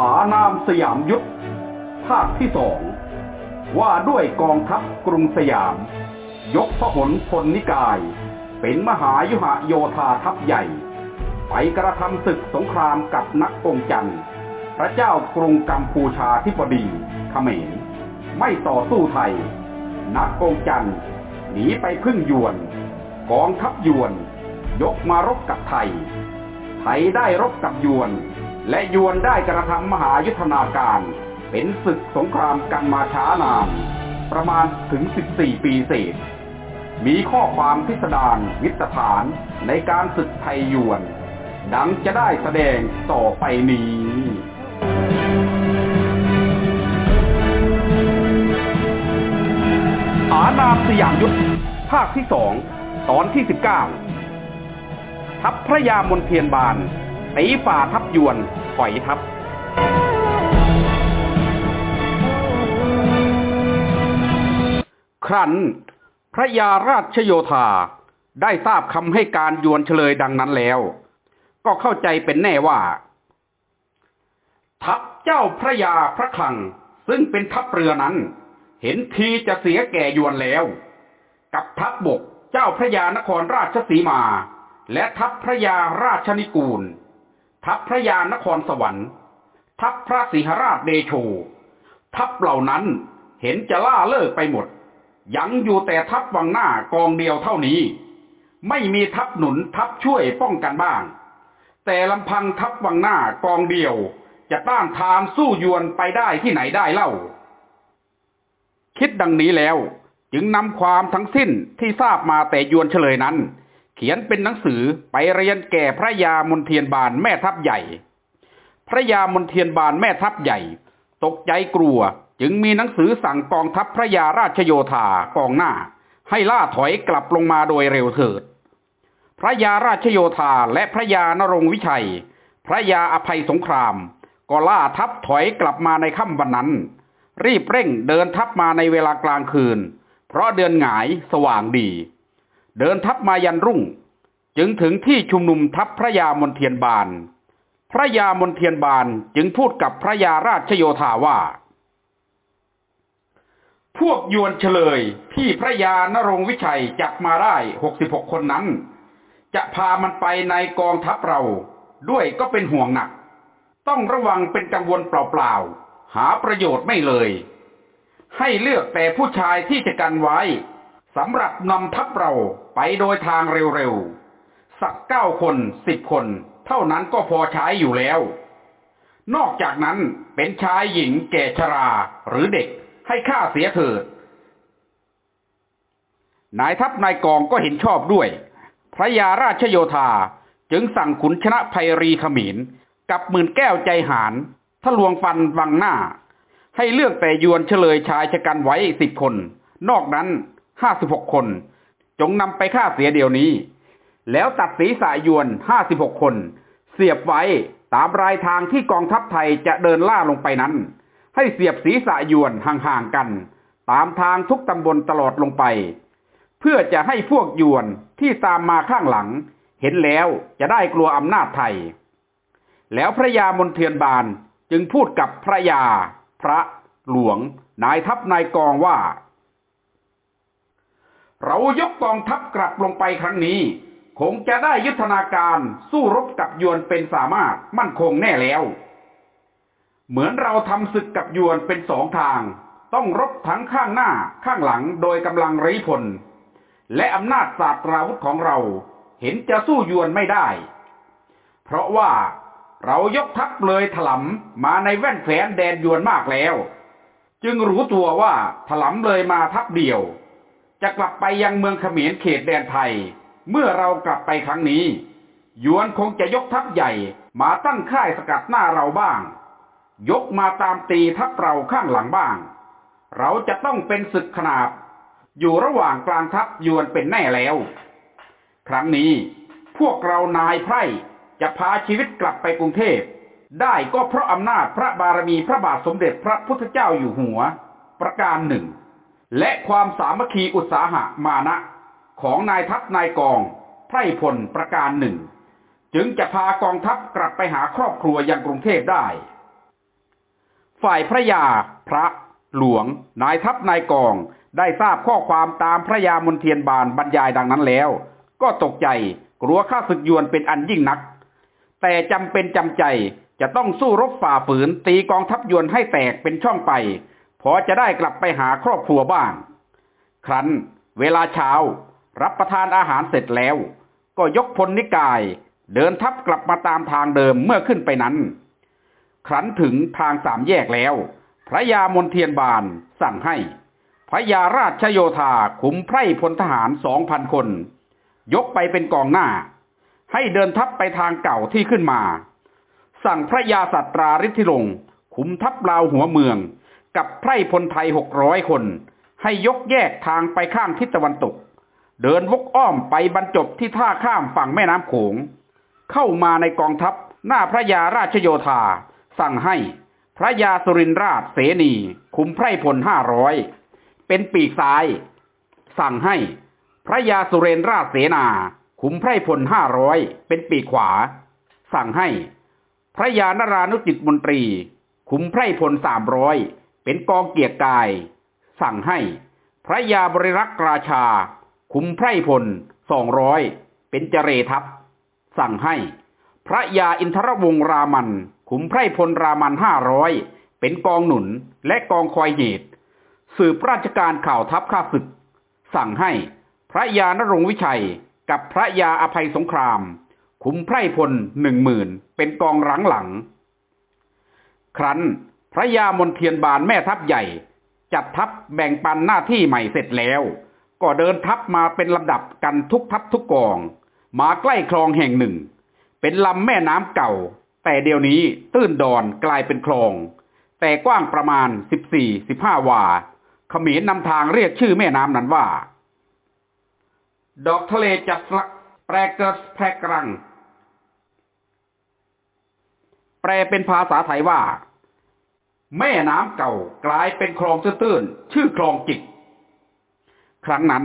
อานามสยามยุทธภาคที่สอง ว่าด้วยกองทัพกรุงสยาม ยกพหลพลนิกาย เป็นมหายุหโยธาทัพใหญ่ ไปกระทำศึกสงครามกับนักองจันทร์ พระเจ้ากรุงกัมพูชาธิบดีเขมร ไม่ต่อสู้ไทย นักองจันทร์หนีไปพึ่งยวน กองทัพยวน ยกมารบกับไทย ไทยได้รบกับยวน และยวนได้กระทำมหายุทธนาการ เป็นศึกสงครามกันมาช้านาน ประมาณถึง 14 ปีเศษ มีข้อความพิสดารวิสถานในการศึกไทยยวน ดังจะได้แสดงต่อไปนี้อานาสยามยุทธภาคที่สองตอนที่สิบเก้าทัพพระยามนเทียนบาน ตีฝ่าทัพยวนถอยทัพครั้น พระยาราชโยธาได้ทราบคำให้การยวนเฉลยดังนั้นแล้ว ก็เข้าใจเป็นแน่ว่า ทัพเจ้าพระยาพระคลัง ซึ่งเป็นทัพเรือนั้น เห็นทีจะเสียแก่ยวนแล้ว กับทัพบกเจ้าพระยานครราชสีมา และทัพพระยาราชนิกูล ทัพพระยานครสวรรค์ ทัพพระสิหราชเดโช ทัพเหล่านั้นเห็นจะล่าเลิกไปหมด ยังอยู่แต่ทัพวังหน้ากองเดียวเท่านี้ ไม่มีทัพหนุนทัพช่วยป้องกันบ้าง แต่ลำพังทัพวังหน้ากองเดียวจะต้านทานสู้ยวนไปได้ที่ไหนได้เล่า คิดดังนี้แล้ว จึงนำความทั้งสิ้นที่ทราบมาแต่ยวนเฉลยนั้น เขียนเป็นหนังสือไปเรียนแก่พระยามนเทียนบานแม่ทัพใหญ่ พระยามนเทียนบานแม่ทัพใหญ่ ตกใจกลัวจึงมีหนังสือสั่งกองทัพพระยาราชโยธากองหน้า ให้ล่าถอยกลับลงมาโดยเร็วเถิด พระยาราชโยธาและพระยานรงวิชัย พระยาอภัยสงคราม ก็ล่าทัพถอยกลับมาในค่ำวันนั้น รีบเร่งเดินทัพมาในเวลากลางคืน เพราะเดือนหงายสว่างดี เดินทัพมายันรุ่ง จึงถึงที่ชุมนุมทัพพระยามนเทียนบาน พระยามนเทียนบานจึงพูดกับพระยาราชโยธาว่า พวกยวนเฉลยที่พระยานรงวิชัยจับมาได้หกสิบหกคนนั้น จะพามันไปในกองทัพเราด้วยก็เป็นห่วงหนัก ต้องระวังเป็นกังวลเปล่าๆหาประโยชน์ไม่เลย ให้เลือกแต่ผู้ชายที่จะกันไว้ สำหรับนำทัพเราไปโดยทางเร็วๆ สักเก้าคนสิบคน เท่านั้นก็พอใช้อยู่แล้ว นอกจากนั้นเป็นชายหญิงแก่ชราหรือเด็กให้ฆ่าเสียเถิด นายทัพนายกองก็เห็นชอบด้วย พระยาราชโยธาจึงสั่งขุนชนะภัยรีขมินกับหมื่นแก้วใจหารทะลวงฟันวังหน้า ให้เลือกแต่ยวนเฉลยชายชะกันไว้สิบคน นอกนั้น ห้าสิบหกคน จงนำไปฆ่าเสียเดียวนี้ แล้วตัดศีรษะยวนห้าสิบหกคน เสียบไว้ตามรายทางที่กองทัพไทยจะเดินล่าลงไปนั้น ให้เสียบศีรษะยวนห่างๆกัน ตามทางทุกตำบลตลอดลงไป เพื่อจะให้พวกยวนที่ตามมาข้างหลัง เห็นแล้วจะได้กลัวอำนาจไทย แล้วพระยามนเทียนบานจึงพูดกับพระยา พระหลวง นายทัพนายกองว่า เรายกกองทัพกลับลงไปครั้งนี้ คงจะได้ยุทธนาการสู้รบกับยวนเป็นสามารถมั่นคงแน่แล้ว เหมือนเราทำศึกกับยวนเป็นสองทาง ต้องรบทั้งข้างหน้าข้างหลังโดยกำลังรีพล และอำนาจศาสตราวุธของเราเห็นจะสู้ยวนไม่ได้ เพราะว่าเรายกทัพเลยถลำมาในแว่นแฝนแดนยวนมากแล้ว จึงรู้ตัวว่าถลำเลยมาทัพเดียว จะกลับไปยังเมืองเขมรเขตแดนไทย เมื่อเรากลับไปครั้งนี้ ยวนคงจะยกทัพใหญ่มาตั้งค่ายสกัดหน้าเราบ้าง ยกมาตามตีทัพเราข้างหลังบ้าง เราจะต้องเป็นศึกขนาบ อยู่ระหว่างกลางทัพยวนเป็นแน่แล้ว ครั้งนี้พวกเรานายไพร่จะพาชีวิตกลับไปกรุงเทพได้ก็เพราะอำนาจพระบารมีพระบาทสมเด็จพระพุทธเจ้าอยู่หัว ประการหนึ่ง และความสามัคคีอุตสาหะมานะของนายทัพนายกองไพร่พลประการหนึ่ง จึงจะพากองทัพกลับไปหาครอบครัวยังกรุงเทพได้ ฝ่ายพระยา พระหลวง นายทัพนายกองได้ทราบข้อความตามพระยามนเทียนบานบรรยายดังนั้นแล้ว ก็ตกใจกลัวข้าศึกยวนเป็นอันยิ่งนัก แต่จำเป็นจำใจจะต้องสู้รบฝ่าฝืนตีกองทัพยวนให้แตกเป็นช่องไป พอจะได้กลับไปหาครอบครัวบ้าง ครั้นเวลาเช้ารับประทานอาหารเสร็จแล้ว ก็ยกพลนิกาย เดินทัพกลับมาตามทางเดิมเมื่อขึ้นไปนั้น ครั้นถึงทางสามแยกแล้ว พระยามนเทียนบานสั่งให้ พระยาราชโยธาขุมไพร่พลทหารสองพันคน ยกไปเป็นกองหน้า ให้เดินทัพไปทางเก่าที่ขึ้นมา สั่งพระยาสัตราฤทธิลงขุมทัพลาวหัวเมือง กับไพร่พลไทยหกร้อยคน ให้ยกแยกทางไปข้างทิศตะวันตก เดินวกอ้อมไปบรรจบที่ท่าข้ามฝั่งแม่น้ำโขง เข้ามาในกองทัพหน้าพระยาราชโยธา สั่งให้พระยาสุรินทราชเสนีคุมไพร่พลห้าร้อยเป็นปีกซ้าย สั่งให้พระยาสุเรนราชเสนาคุมไพร่พลห้าร้อยเป็นปีกขวา สั่งให้ พระยานรานุจิตมนตรีคุมไพร่พลสามร้อย เป็นกองเกียรกาย สั่งให้พระยาบริรักษ์ราชา คุมไพรพลสองร้อยเป็นเจเรทัพ สั่งให้ พระยาอินทรวงรามัน ขุมไพรพลรามันห้าร้อยเป็นกองหนุนและกองคอยเหตุ สืบราชการข่าวทัพข้าศึก สั่งให้พระยานรงวิชัยกับพระยาอภัยสงคราม ขุมไพรพลหนึ่งหมื่นเป็นกองหลังหลัง ครั้น พระยามนเทียนบานแม่ทัพใหญ่ จัดทัพแบ่งปันหน้าที่ใหม่เสร็จแล้ว ก็เดินทัพมาเป็นลำดับกันทุกทัพทุกกอง มาใกล้คลองแห่งหนึ่ง เป็นลำแม่น้ำเก่า แต่เดี๋ยวนี้ตื้นดอนกลายเป็นคลอง แต่กว้างประมาณสิบสี่สิบห้าวาขมิ้นนำทางเรียกชื่อแม่น้ำนั้นว่า ดอกทะเลจัดลักแปรเกิดแพรกรัง แปลเป็นภาษาไทยว่า แม่น้ำเก่ากลายเป็นคลองตื้นๆชื่อคลองจิก ครั้งนั้น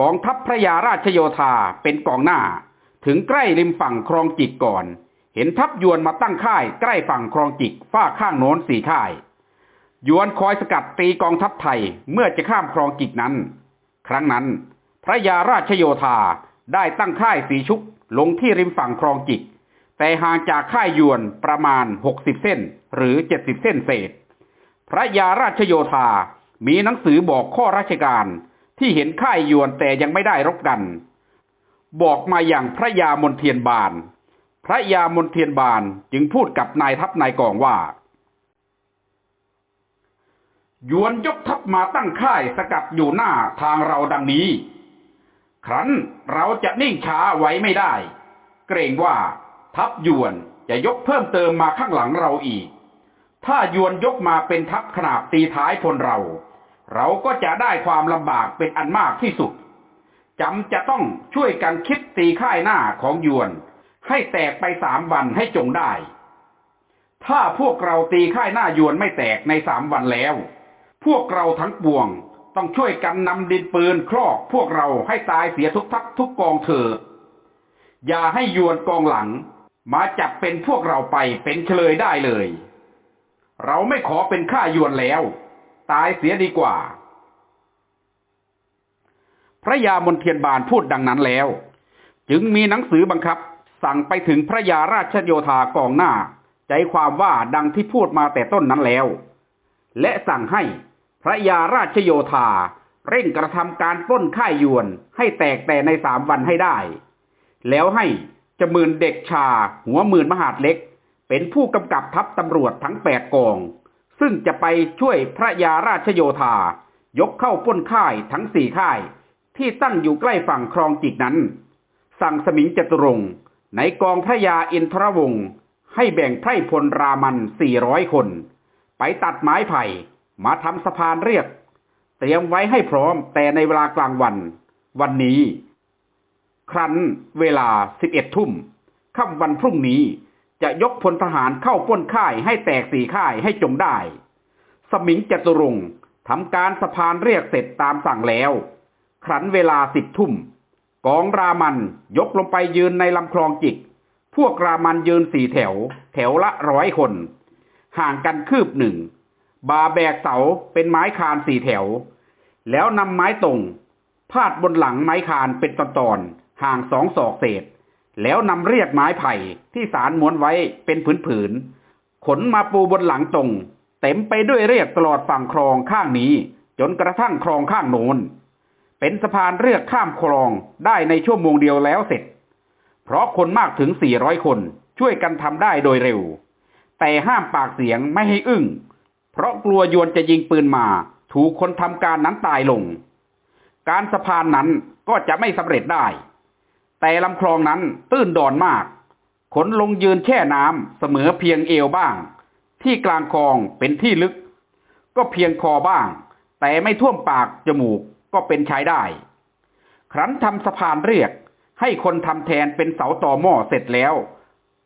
กองทัพพระยาราชโยธาเป็นกองหน้า ถึงใกล้ริมฝั่งคลองจิกก่อน เห็นทัพยวนมาตั้งค่ายใกล้ฝั่งคลองจิกฝ้าข้างโน้นสี่ค่าย ยวนคอยสกัดตีกองทัพไทยเมื่อจะข้ามคลองจิกนั้น ครั้งนั้น พระยาราชโยธาได้ตั้งค่ายสีชุกลงที่ริมฝั่งคลองจิก แต่ห่างจากค่ายยวนประมาณหกสิบเส้น หรือเจ็ดสิบเส้นเศษ พระยาราชโยธา มีหนังสือบอกข้อราชการที่เห็นค่ายยวนแต่ยังไม่ได้รบกัน บอกมาอย่างพระยามนเทียนบาน พระยามนเทียนบานจึงพูดกับนายทัพนายกองว่ายวนยกทัพมาตั้งค่ายสกัดอยู่หน้าทางเราดังนี้ ครั้นเราจะนิ่งช้าไว้ไม่ได้ เกรงว่า ทัพยวนจะยกเพิ่มเติมมาข้างหลังเราอีก ถ้ายวนยกมาเป็นทัพขนาบตีท้ายพลเรา เราก็จะได้ความลำบากเป็นอันมากที่สุดจำจะต้องช่วยกันคิดตีค่ายหน้าของยวน ให้แตกไปสามวันให้จงได้ ถ้าพวกเราตีค่ายหน้ายวนไม่แตกในสามวันแล้ว พวกเราทั้งปวงต้องช่วยกันนำดินปืนครอกพวกเราให้ตายเสียทุกทัพทุกกองเถิดอย่าให้ยวนกองหลัง มาจับเป็นพวกเราไปเป็นเฉลยได้เลย เราไม่ขอเป็นข้ายวนแล้ว ตายเสียดีกว่า พระยามนเทียนบานพูดดังนั้นแล้ว จึงมีหนังสือบังคับ สั่งไปถึงพระยาราชโยธากองหน้า ใจความว่าดังที่พูดมาแต่ต้นนั้นแล้ว และสั่งให้พระยาราชโยธาเร่งกระทำการปล้นค่ายยวนให้แตกแต่ในสามวันให้ได้ แล้วให้ จมื่นเด็กชา หัวหมื่นมหาดเล็ก เป็นผู้กำกับทัพตำรวจทั้งแปดกอง ซึ่งจะไปช่วยพระยาราชโยธา ยกเข้าป้นค่ายทั้งสี่ค่าย ที่ตั้งอยู่ใกล้ฝั่งคลองจิกนั้น สั่งสมิงจตุรงในกองพระยาอินทรวงศ์ให้แบ่งไพร่พลรามันสี่ร้อยคน ไปตัดไม้ไผ่มาทำสะพานเรียบเตรียมไว้ให้พร้อมแต่ในเวลากลางวัน วันนี้ ครั้นเวลาสิบเอ็ดทุ่มค่ำวันพรุ่งนี้จะยกพลทหารเข้าป้นค่ายให้แตกสี่ค่ายให้จงได้ สมิงจตุรงค์ทำการสะพานเรียกเสร็จตามสั่งแล้ว ครั้นเวลาสิบทุ่ม กองรามันยกลงไปยืนในลำคลองจิก พวกรามันยืนสี่แถว แถวละร้อยคน ห่างกันคืบหนึ่ง บาแบกเสาเป็นไม้คานสี่แถว แล้วนำไม้ตรง พาดบนหลังไม้คานเป็นตอนๆ ห่างสองศอกเศษ แล้วนำเรียกไม้ไผ่ที่สารม้วนไว้เป็นผืนๆขนมาปูบนหลังตรง เต็มไปด้วยเรียกตลอดฝั่งคลองข้างนี้ จนกระทั่งคลองข้างโน้น เป็นสะพานเรียกข้ามคลองได้ในชั่วโมงเดียวแล้วเสร็จ เพราะคนมากถึง400คนช่วยกันทำได้โดยเร็ว แต่ห้ามปากเสียงไม่ให้อึ้ง เพราะกลัวยวนจะยิงปืนมา ถูกคนทำการนั้นตายลง การสะพานนั้นก็จะไม่สำเร็จได้ แต่ลำคลองนั้นตื้นดอนมาก ขนลงยืนแช่น้ำเสมอเพียงเอวบ้าง ที่กลางคลองเป็นที่ลึก ก็เพียงคอบ้าง แต่ไม่ท่วมปากจมูกก็เป็นใช้ได้ ครั้นทำสะพานเรียกให้คนทำแทนเป็นเสาต่อหม้อเสร็จแล้ว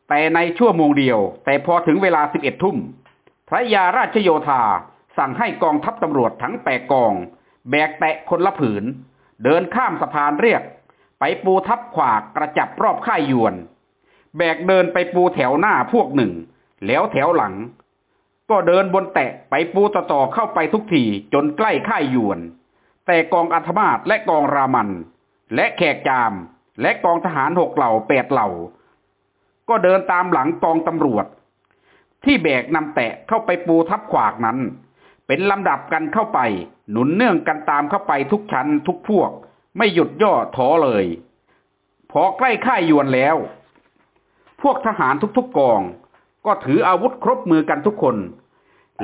แต่ในชั่วโมงเดียว แต่พอถึงเวลาสิบเอ็ดทุ่ม พระยาราชโยธาสั่งให้กองทัพตำรวจทั้งแปดกอง แบกแตะคนละผืน เดินข้ามสะพานเรียก ไปปูทับขวากกระจับรอบค่ายยวน แบกเดินไปปูแถวหน้าพวกหนึ่ง แล้วแถวหลัง ก็เดินบนแตะไปปูต่อๆเข้าไปทุกทีจนใกล้ค่ายยวน แต่กองอัธมาศและกองรามัน และแขกจาม และกองทหารหกเหล่าแปดเหล่า ก็เดินตามหลังกองตำรวจ ที่แบกนำแตะเข้าไปปูทับขวากนั้น เป็นลำดับกันเข้าไป หนุนเนื่องกันตามเข้าไปทุกชั้นทุกพวก ไม่หยุดย่อท้อเลย พอใกล้ค่ายยวนแล้ว พวกทหารทุกๆกอง ก็ถืออาวุธครบมือกันทุกคน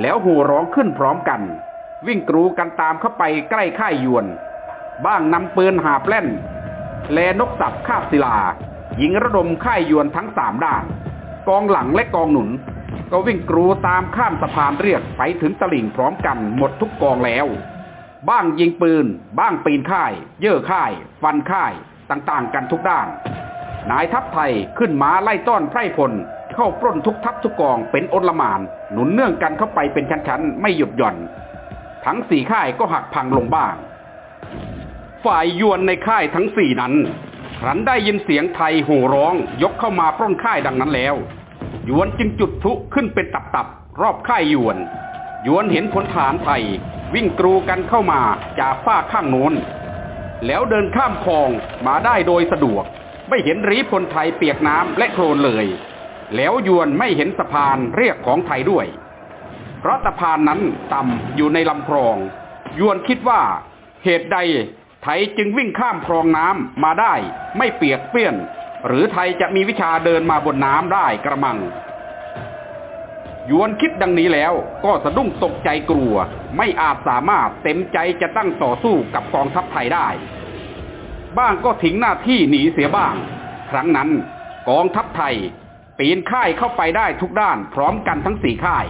แล้วหูร้องขึ้นพร้อมกัน วิ่งกรูกันตามเข้าไปใกล้ค่ายยวน บ้างนำปืนหาบเล่น แลนกสับคาบศิลายิงระดมค่ายยวนทั้งสามด้าน กองหลังและกองหนุน ก็วิ่งกรูตามข้ามสะพานเรียกไปถึงตลิ่งพร้อมกันหมดทุกกองแล้ว บ้างยิงปืน บ้างปีนค่าย เย่อค่าย ฟันค่าย ต่างๆ กันทุกด้าน นายทัพไทยขึ้นม้าไล่ต้อนไพร่พล เข้าปล้นทุกทัพทุกกองเป็นอนลมาน หนุนเนื่องกันเข้าไปเป็นชั้นๆ ไม่หยุดหย่อน ทั้งสี่ค่ายก็หักพังลงบ้าง ฝ่ายยวนในค่ายทั้งสี่นั้นครั้นได้ยินเสียงไทยโห่ร้อง ยกเข้ามาปล้นค่ายดังนั้นแล้วยวนจึงจุดพลุขึ้นเป็นตับๆรอบค่ายยวน ยวนเห็นพลฐานไทย วิ่งกรูกันเข้ามาจากฝ้าข้างโน้น แล้วเดินข้ามคลองมาได้โดยสะดวก ไม่เห็นรีพลไทยเปียกน้ำและโคลนเลย แล้วยวนไม่เห็นสะพานเรียกของไทยด้วย เพราะสะพานนั้นต่ำอยู่ในลำคลอง ยวนคิดว่าเหตุใดไทยจึงวิ่งข้ามคลองน้ำมาได้ ไม่เปียกเปี้ยน หรือไทยจะมีวิชาเดินมาบนน้ำได้กระมัง ยวนคิดดังนี้แล้วก็สะดุ้งตกใจกลัว ไม่อาจสามารถเต็มใจจะตั้งต่อสู้กับกองทัพไทยได้ บ้างก็ทิ้งหน้าที่หนีเสียบ้าง ครั้งนั้นกองทัพไทยปีนค่ายเข้าไปได้ทุกด้านพร้อมกันทั้งสี่ค่าย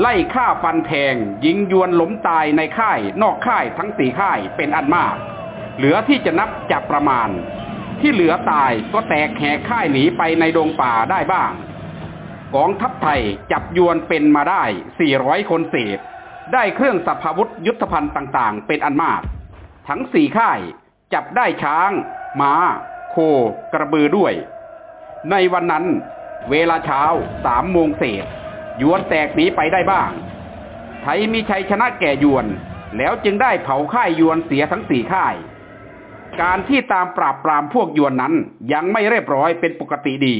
ไล่ฆ่าฟันแทง ยิงยวนล้มตายในค่าย นอกค่ายทั้งสี่ค่ายเป็นอันมาก เหลือที่จะนับจับประมาณ ที่เหลือตายก็แตกแหกค่ายหนีไปในดงป่าได้บ้าง กองทัพไทยจับยวนเป็นมาได้ 400 คนเศษ ได้เครื่องสัพพวุธยุทธภัณฑ์ต่างๆ เป็นอันมาก ทั้งสี่ค่ายจับได้ช้างม้า โค กระบือด้วย ในวันนั้น เวลาเช้าสามโมงเศษยวนแตกหนีไปได้บ้าง ไทยมีชัยชนะแก่ยวน แล้วจึงได้เผาค่ายยวนเสียทั้งสี่ค่าย การที่ตามปราบปรามพวกยวนนั้นยังไม่เรียบร้อยเป็นปกติดี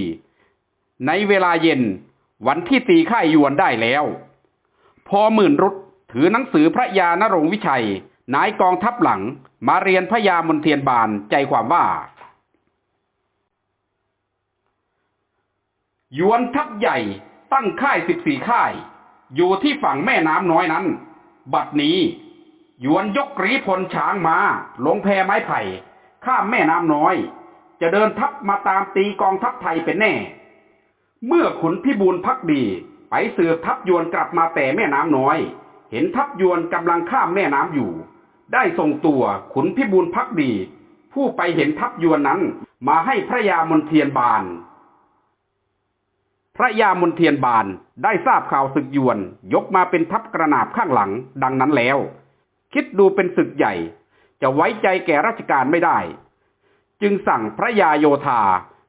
ในเวลาเย็นวันที่ตีค่ายยวนได้แล้ว พอหมื่นรุดถือหนังสือพระยานรงค์วิชัย นายกองทัพหลังมาเรียนพระยามนเทียนบานใจความว่ายวนทัพใหญ่ตั้งค่ายสิบสี่ค่าย อยู่ที่ฝั่งแม่น้ำน้อยนั้น บัดนี้ยวนยกรีพลช้างมาลงแพไม้ไผ่ ข้ามแม่น้ำน้อย จะเดินทัพมาตามตีกองทัพไทยเป็นแน่ เมื่อขุนพิบูลพักดีไปสืบทัพยวนกลับมาแต่แม่น้ำน้อย เห็นทัพยวนกำลังข้ามแม่น้ำอยู่ ได้ส่งตัวขุนพิบูลพักดี ผู้ไปเห็นทัพยวนนั้นมาให้พระยามนเทียนบาน พระยามนเทียนบานได้ทราบข่าวศึกยวนยกมาเป็นทัพกระนาบข้างหลังดังนั้นแล้ว คิดดูเป็นศึกใหญ่ จะไว้ใจแก่ราชการไม่ได้ จึงสั่งพระยาโยธา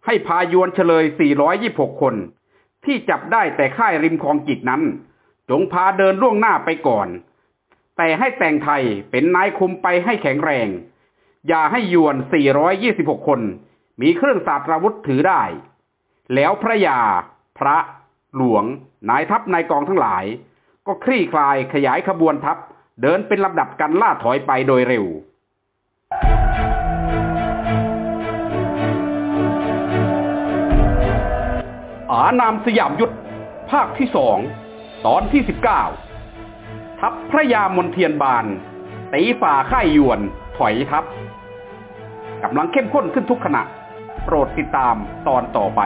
ให้พายวนเฉลย 426 คน ที่จับได้แต่ค่ายริมคลองจิกนั้น จงพาเดินล่วงหน้าไปก่อน แต่ให้แต่งไทยเป็นนายคุมไปให้แข็งแรง อย่าให้ยวน 426 คน มีเครื่องสาตราวุธถือได้ แล้วพระยา พระ หลวง นายทัพนายกองทั้งหลาย ก็คลี่คลายขยายขบวนทัพเดินเป็นลำดับกันล่าถอยไปโดยเร็ว อานามสยามยุทธภาคที่สองตอนที่สิบเก้าทัพพระยามนเทียนบานตีฝ่าค่ายยวนถอยทัพกำลังเข้มข้นขึ้นทุกขณะ โปรดติดตามตอนต่อไป